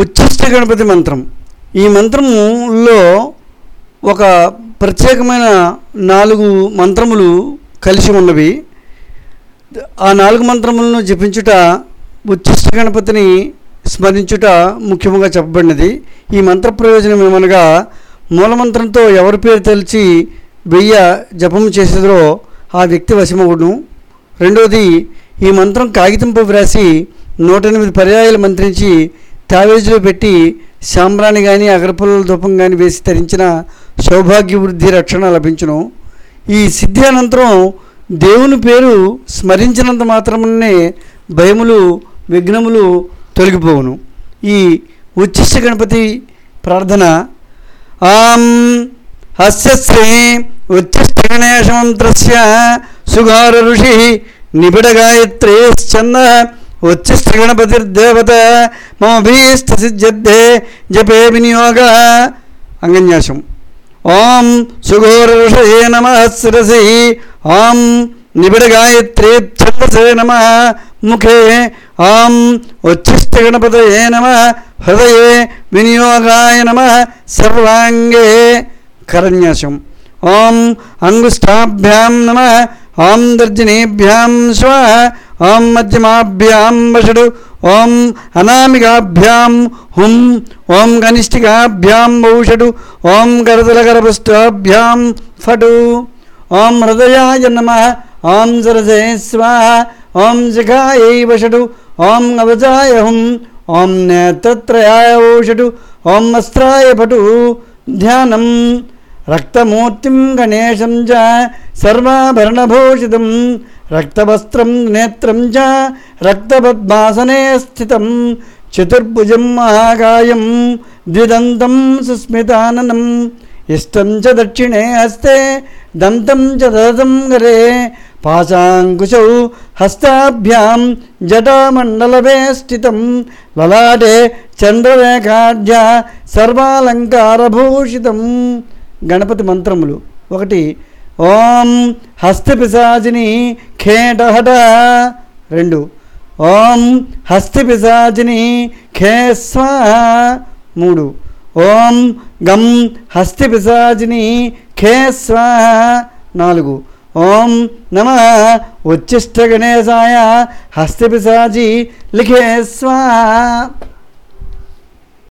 ఉచ్చిష్ట గణపతి మంత్రం. ఈ మంత్రంలో ఒక ప్రత్యేకమైన నాలుగు మంత్రములు కలిసి ఉన్నవి. ఆ నాలుగు మంత్రములను జపించుట ఉచ్చిష్ట గణపతిని స్మరించుట ముఖ్యంగా చెప్పబడినది. ఈ మంత్ర ప్రయోజనం ఏమనగా మూలమంత్రంతో ఎవరి పేరు తెలిసి వెయ్య జపం చేసేదో ఆ వ్యక్తి వశమవును రెండవది ఈ మంత్రం కాగితంపై వ్రాసి నూట ఎనిమిది పర్యాయాలు మంత్రించి తావేజీలో పెట్టి సాంబ్రాణి కానీ అగరపుల్లల ధూపం కానీ వేసి ధరించిన సౌభాగ్య వృద్ధి రక్షణ లభించును. ఈ సిద్ధి అనంతరం దేవుని పేరు స్మరించినంత మాత్రమే భయములు విఘ్నములు తొలగిపోవును. ఈ ఉచ్చిష్ట గణపతి ప్రార్థన ఆం హస్యశ్రీ ఉచ్చిష్ట గణేశ మంత్రస్య సుగార ఋషి నిబిడ గాయత్రేశ్చంద ഉച്ഛിഷ്ടഗണപതിർദേവത മമഭീഷ്ടസിദ്ധേ ജപേ വിനിയോഗ. അങ്ങന്യാസം ഓം സുഘോരഷേ നമ ശിരസി ഓം നിബിഡഗായത്രീ ഛന്ദസേ നമ മുഖേ. ഓം ഉച്ഛിഷ്ടഗണപതയേ നമ ഹൃദയേ വിനിയോഗായ നമ സർവാംഗേ. കരന്യാസം ഓം അങ്കുഷ്ടാഭ്യം നമ ఓం అంగుష్టాభ్యాం స్వ ఓం మధ్యమాభ్యాం వషడు ఓం అనామికాభ్యాం హుం ఓం కనిష్ఠికాభ్యాం ఔషడు ఓం గరదలగరపుష్టాభ్యాం ఫటు ఓం హృదయాయ నమ ఓం సరసే స్వాహ ఓం శిఖాయై వషడు ఓం అవజాయ హుం ఓం నేత్రత్రయాయ ఓషడు ఓం వస్త్రాయ పటు ధ్యానం. रक्तमूर्तिं गणेशं च सर्वाभरणभूषितं रक्तवस्त्रं नेत्रं च रक्तपद्मासने स्थितं चतुर्भुजं महाकायं द्विदन्तं सुस्मिताननम्। इष्टं च दक्षिणे हस्ते दन्तं च ददतं गरे पाशाङ्कुशौ हस्ताभ्यां जटामण्डलमे स्थितं ललाडे चन्द्ररेखाढ्य सर्वालङ्कारभूषितम्। గణపతి మంత్రములు. ఒకటి ఓం హస్తపిశాచిని ఖేటహట రెండు ఓం హస్తిపిశాచిని ఖే స్వాహ మూడు ఓం గం హస్తిపిశాచిని ఖే స్వాహ నాలుగు ఓం నమ ఉచ్చిష్ట గణేశాయ హస్తిపిశాచి లిఖే స్వాహ